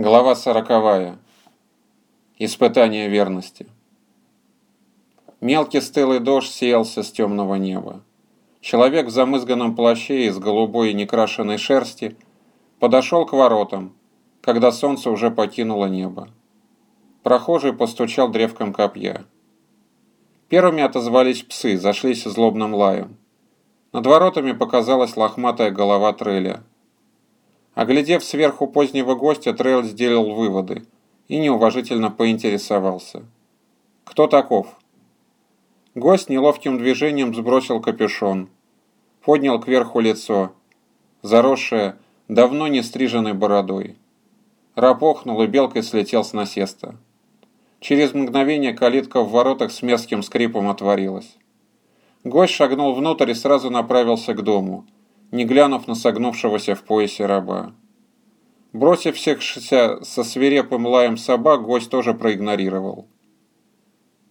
Глава сороковая. Испытание верности. Мелкий стылый дождь сеялся с темного неба. Человек в замызганном плаще из голубой некрашенной шерсти подошел к воротам, когда солнце уже покинуло небо. Прохожий постучал древком копья. Первыми отозвались псы, зашлись злобным лаем. Над воротами показалась лохматая голова треля – Оглядев сверху позднего гостя, Трейл сделал выводы и неуважительно поинтересовался. «Кто таков?» Гость неловким движением сбросил капюшон, поднял кверху лицо, заросшее, давно не стриженной бородой. Раб охнул и белкой слетел с насеста. Через мгновение калитка в воротах с мерзким скрипом отворилась. Гость шагнул внутрь и сразу направился к дому – не глянув на согнувшегося в поясе раба. Бросившихся со свирепым лаем собак гость тоже проигнорировал.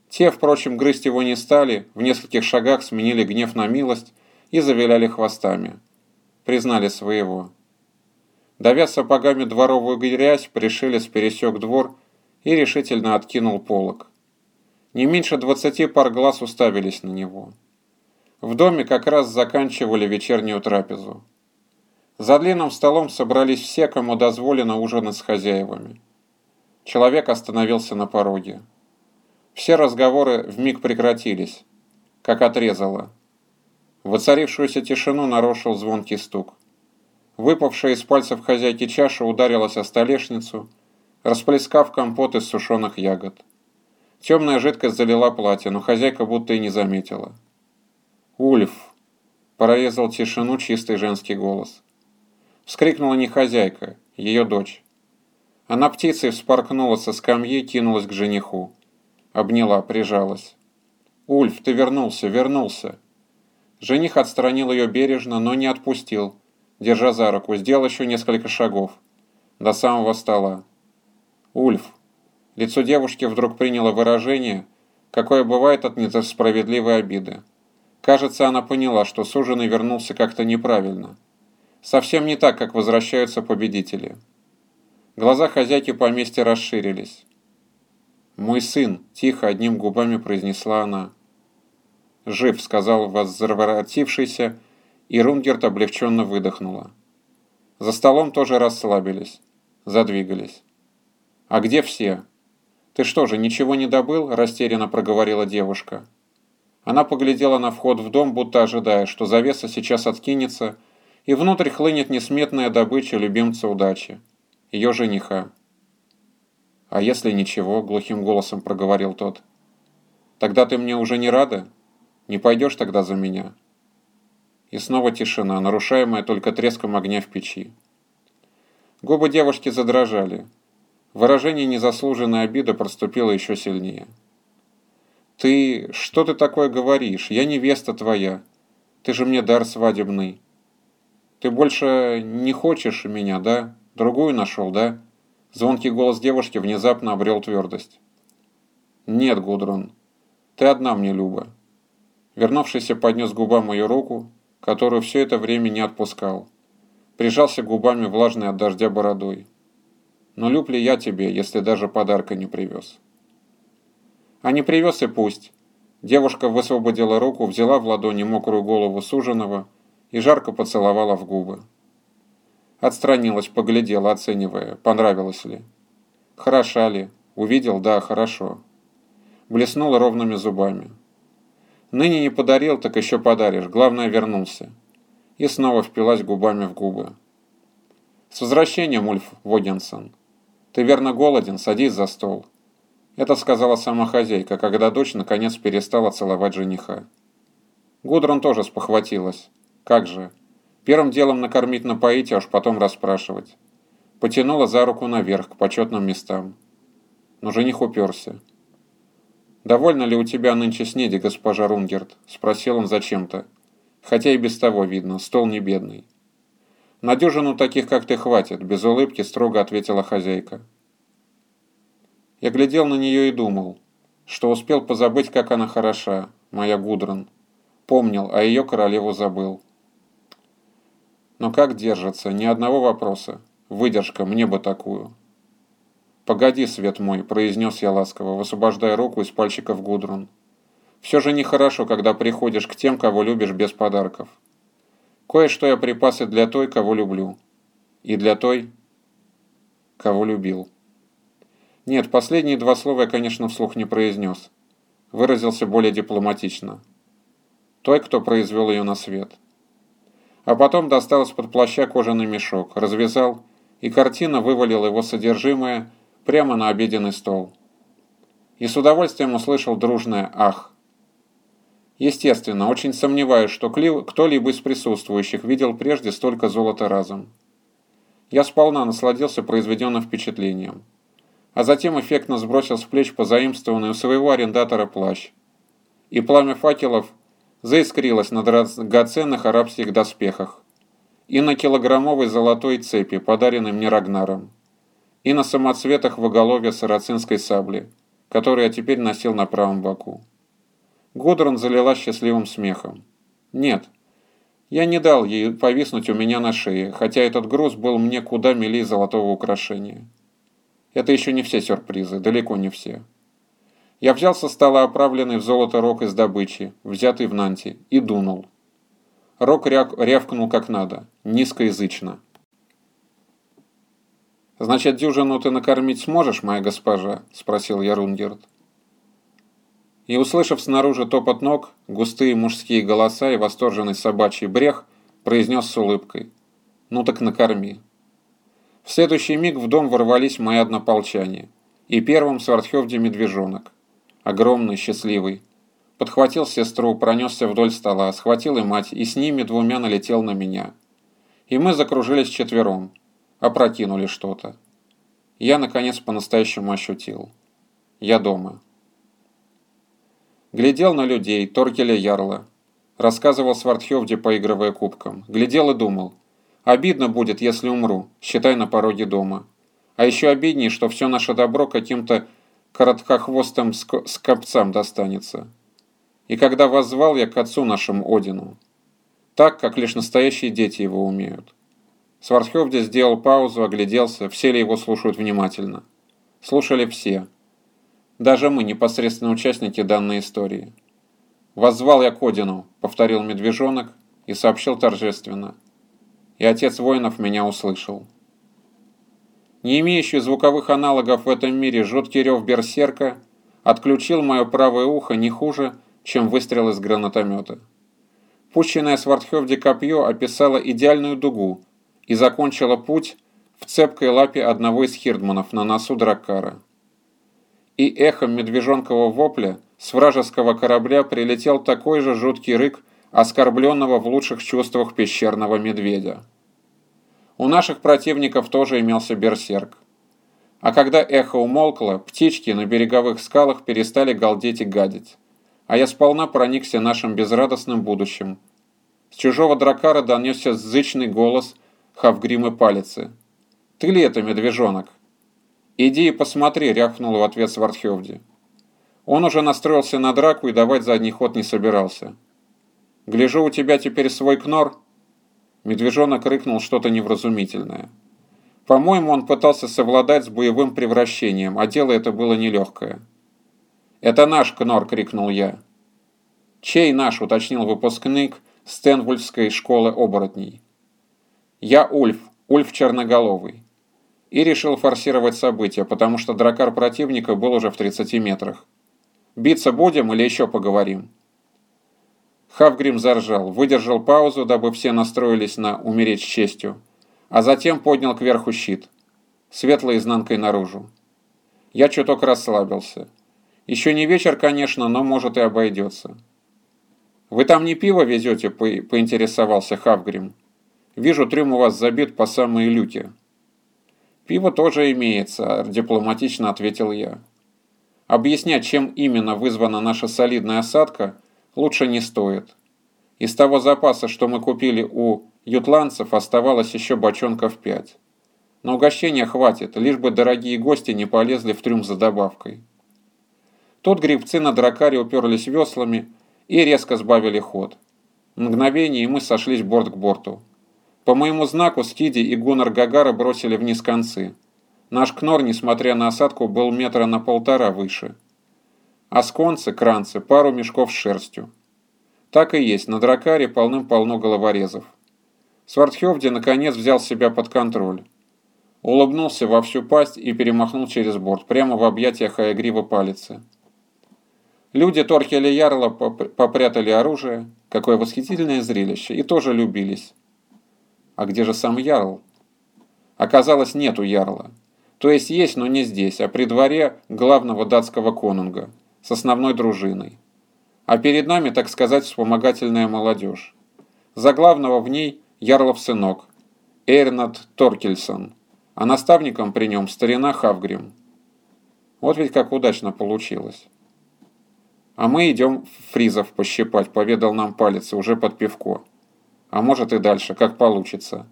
Те, впрочем, грызть его не стали, в нескольких шагах сменили гнев на милость и завиляли хвостами. Признали своего. Давя сапогами дворовую грязь, пришелец пересек двор и решительно откинул полог. Не меньше двадцати пар глаз уставились на него. В доме как раз заканчивали вечернюю трапезу. За длинным столом собрались все, кому дозволено ужинать с хозяевами. Человек остановился на пороге. Все разговоры вмиг прекратились, как отрезало. Воцарившуюся тишину нарушил звонкий стук. Выпавшая из пальцев хозяйки чаша ударилась о столешницу, расплескав компот из сушеных ягод. Темная жидкость залила платье, но хозяйка будто и не заметила. «Ульф!» – прорезал тишину чистый женский голос. Вскрикнула не хозяйка, ее дочь. Она птицей вспоркнула со скамьи, кинулась к жениху. Обняла, прижалась. «Ульф, ты вернулся, вернулся!» Жених отстранил ее бережно, но не отпустил, держа за руку, сделал еще несколько шагов. До самого стола. «Ульф!» Лицо девушки вдруг приняло выражение, какое бывает от несправедливой обиды. Кажется, она поняла, что суженый вернулся как-то неправильно. Совсем не так, как возвращаются победители. Глаза хозяйки поместья расширились. «Мой сын», – тихо одним губами произнесла она. «Жив», – сказал возвратившийся, и Рунгерт облегченно выдохнула. За столом тоже расслабились, задвигались. «А где все?» «Ты что же, ничего не добыл?» – растерянно проговорила девушка. Она поглядела на вход в дом, будто ожидая, что завеса сейчас откинется, и внутрь хлынет несметная добыча любимца удачи, ее жениха. «А если ничего?» – глухим голосом проговорил тот. «Тогда ты мне уже не рада? Не пойдешь тогда за меня?» И снова тишина, нарушаемая только треском огня в печи. Губы девушки задрожали. Выражение незаслуженной обиды проступило еще сильнее. «Ты... что ты такое говоришь? Я невеста твоя. Ты же мне дар свадебный. Ты больше не хочешь меня, да? Другую нашел, да?» Звонкий голос девушки внезапно обрел твердость. «Нет, Гудрон, ты одна мне, Люба». Вернувшийся поднес губам мою руку, которую все это время не отпускал. Прижался губами влажной от дождя бородой. «Но люб ли я тебе, если даже подарка не привез?» А не привез и пусть. Девушка высвободила руку, взяла в ладони мокрую голову суженого и жарко поцеловала в губы. Отстранилась, поглядела, оценивая, понравилось ли. Хороша ли? Увидел? Да, хорошо. Блеснула ровными зубами. Ныне не подарил, так еще подаришь. Главное, вернулся. И снова впилась губами в губы. С возвращением, Ульф Водинсон. Ты верно голоден, садись за стол. Это сказала сама хозяйка, когда дочь наконец перестала целовать жениха. Гудрон тоже спохватилась. Как же? Первым делом накормить, напоить, а уж потом расспрашивать. Потянула за руку наверх, к почетным местам. Но жених уперся. «Довольно ли у тебя нынче снеди, госпожа Рунгерт?» – спросил он зачем-то. Хотя и без того видно, стол не бедный. «На дюжину таких, как ты, хватит», – без улыбки строго ответила хозяйка. Я глядел на нее и думал, что успел позабыть, как она хороша, моя Гудрон. Помнил, а ее королеву забыл. Но как держится, ни одного вопроса. Выдержка, мне бы такую. «Погоди, свет мой», — произнес я ласково, высвобождая руку из пальчиков Гудрун. «Все же нехорошо, когда приходишь к тем, кого любишь без подарков. Кое-что я припасы для той, кого люблю. И для той, кого любил». Нет, последние два слова я, конечно, вслух не произнес. Выразился более дипломатично. Той, кто произвел ее на свет. А потом достал из-под плаща кожаный мешок, развязал, и картина вывалил его содержимое прямо на обеденный стол. И с удовольствием услышал дружное «ах». Естественно, очень сомневаюсь, что кто-либо из присутствующих видел прежде столько золота разом. Я сполна насладился произведенным впечатлением, а затем эффектно сбросил с плеч позаимствованный у своего арендатора плащ. И пламя факелов заискрилось на драгоценных арабских доспехах и на килограммовой золотой цепи, подаренной мне Рагнаром и на самоцветах в оголовье сарацинской сабли, который я теперь носил на правом боку. Гудрон залила счастливым смехом. «Нет, я не дал ей повиснуть у меня на шее, хотя этот груз был мне куда милей золотого украшения. Это еще не все сюрпризы, далеко не все. Я взял со стола оправленный в золото рог из добычи, взятый в Нанте, и дунул. Рог рявкнул как надо, низкоязычно. «Значит, дюжину ты накормить сможешь, моя госпожа?» – спросил я Рунгерт. И, услышав снаружи топот ног, густые мужские голоса и восторженный собачий брех, произнес с улыбкой. «Ну так накорми». В следующий миг в дом ворвались мои однополчане. И первым Свардхевде медвежонок. Огромный, счастливый. Подхватил сестру, пронесся вдоль стола, схватил и мать, и с ними двумя налетел на меня. И мы закружились четвером опрокинули что-то. Я, наконец, по-настоящему ощутил. Я дома. Глядел на людей, Торкеля Ярла. Рассказывал Свардхевде, поигрывая кубком. Глядел и думал. Обидно будет, если умру, считай на пороге дома. А еще обиднее, что все наше добро каким-то короткохвостым скопцам достанется. И когда воззвал я к отцу нашему Одину. Так, как лишь настоящие дети его умеют. Свардхевде сделал паузу, огляделся, все ли его слушают внимательно. Слушали все. Даже мы, непосредственно участники данной истории. «Воззвал я к Одину», — повторил медвежонок и сообщил торжественно. И отец воинов меня услышал. Не имеющий звуковых аналогов в этом мире жуткий рев берсерка отключил мое правое ухо не хуже, чем выстрел из гранатомета. Пущенное Свардхевде копье описало идеальную дугу, и закончила путь в цепкой лапе одного из хирдманов на носу Драккара. И эхом медвежонкового вопля с вражеского корабля прилетел такой же жуткий рык оскорбленного в лучших чувствах пещерного медведя. У наших противников тоже имелся берсерк. А когда эхо умолкло, птички на береговых скалах перестали галдеть и гадить. А я сполна проникся нашим безрадостным будущим. С чужого дракара донесся зычный голос – Хавгрим и Палицы. «Ты ли это, медвежонок?» «Иди и посмотри», — рявкнул в ответ Свардхевди. Он уже настроился на драку и давать задний ход не собирался. «Гляжу, у тебя теперь свой кнор?» Медвежонок рыкнул что-то невразумительное. По-моему, он пытался совладать с боевым превращением, а дело это было нелегкое. «Это наш кнор!» — крикнул я. «Чей наш?» — уточнил выпускник Стэнвульфской школы оборотней. Я Ульф, Ульф Черноголовый. И решил форсировать события, потому что дракар противника был уже в 30 метрах. Биться будем или еще поговорим? Хавгрим заржал, выдержал паузу, дабы все настроились на «умереть с честью», а затем поднял кверху щит, светлой изнанкой наружу. Я чуток расслабился. Еще не вечер, конечно, но может и обойдется. «Вы там не пиво везете?» – поинтересовался Хавгрим. Вижу, трюм у вас забит по самые люки. Пиво тоже имеется, дипломатично ответил я. Объяснять, чем именно вызвана наша солидная осадка, лучше не стоит. Из того запаса, что мы купили у ютландцев, оставалось еще бочонков пять. Но угощения хватит, лишь бы дорогие гости не полезли в трюм за добавкой. Тут грибцы на дракаре уперлись веслами и резко сбавили ход. мгновение и мы сошлись борт к борту. По моему знаку Скиди и Гуннар Гагара бросили вниз концы, Наш кнор, несмотря на осадку, был метра на полтора выше. А сконцы, кранцы, пару мешков с шерстью. Так и есть, на дракаре полным-полно головорезов. Свардхевди наконец взял себя под контроль. Улыбнулся во всю пасть и перемахнул через борт, прямо в объятиях Аягрива палицы. Люди Торхеля Ярла попрятали оружие, какое восхитительное зрелище, и тоже любились. А где же сам Ярл? Оказалось, нету Ярла. То есть есть, но не здесь, а при дворе главного датского конунга, с основной дружиной. А перед нами, так сказать, вспомогательная молодежь. За главного в ней Ярлов сынок, Эрнат Торкельсон, а наставником при нем старина Хавгрим. Вот ведь как удачно получилось. А мы идем фризов пощипать, поведал нам палец уже под пивко. А может и дальше, как получится.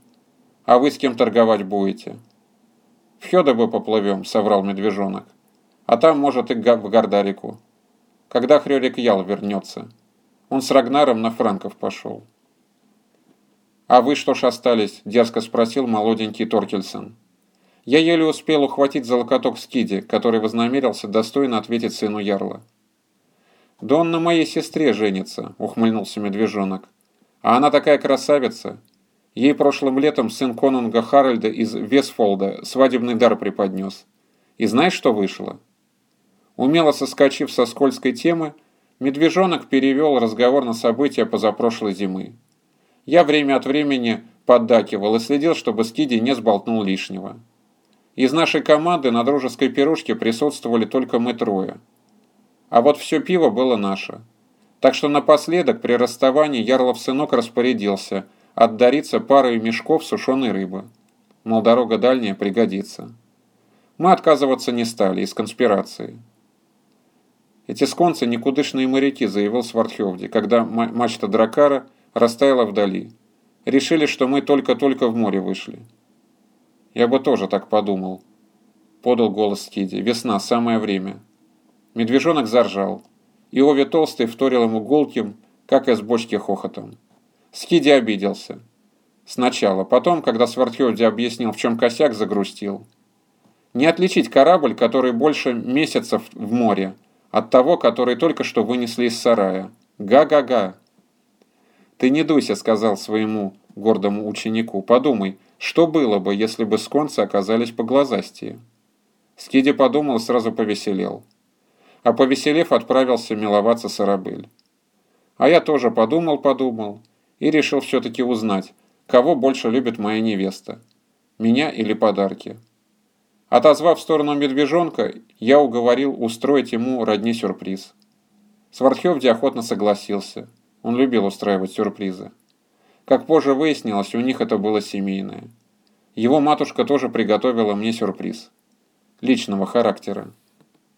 А вы с кем торговать будете? В Хёдобы поплывем, соврал медвежонок. А там, может, и в Гордарику. Когда Хрёрик Ял вернется. Он с Рагнаром на франков пошел. «А вы что ж остались?» – дерзко спросил молоденький Торкельсон. Я еле успел ухватить за локоток Скиди, который вознамерился достойно ответить сыну Ярла. «Да он на моей сестре женится», – ухмыльнулся медвежонок. «А она такая красавица. Ей прошлым летом сын конунга Харальда из Весфолда свадебный дар преподнес. И знаешь, что вышло?» Умело соскочив со скользкой темы, медвежонок перевел разговор на события позапрошлой зимы. Я время от времени поддакивал и следил, чтобы Скиди не сболтнул лишнего. Из нашей команды на дружеской пирожке присутствовали только мы трое. А вот все пиво было наше. Так что напоследок при расставании Ярлов сынок распорядился отдариться парой мешков сушеной рыбы. Мол, дорога дальняя пригодится. Мы отказываться не стали из конспирации. Эти сконцы никудышные моряки, заявил Свардхевди, когда мачта Дракара растаяла вдали. Решили, что мы только-только в море вышли. Я бы тоже так подумал. Подал голос Скиди. Весна, самое время. Медвежонок заржал. И Ови Толстый вторил ему голким, как из бочки хохотом. Скиди обиделся. Сначала, потом, когда Свардхевди объяснил, в чем косяк, загрустил. Не отличить корабль, который больше месяцев в море, от того, который только что вынесли из сарая. Га-га-га. «Ты не дуйся», — сказал своему гордому ученику. «Подумай, что было бы, если бы сконцы оказались поглазастее?» Скиди подумал сразу повеселел. А повеселев, отправился миловаться с. А я тоже подумал-подумал и решил все-таки узнать, кого больше любит моя невеста, меня или подарки. Отозвав в сторону медвежонка, я уговорил устроить ему родни сюрприз. Свардхевди охотно согласился – он любил устраивать сюрпризы. Как позже выяснилось, у них это было семейное. Его матушка тоже приготовила мне сюрприз. Личного характера.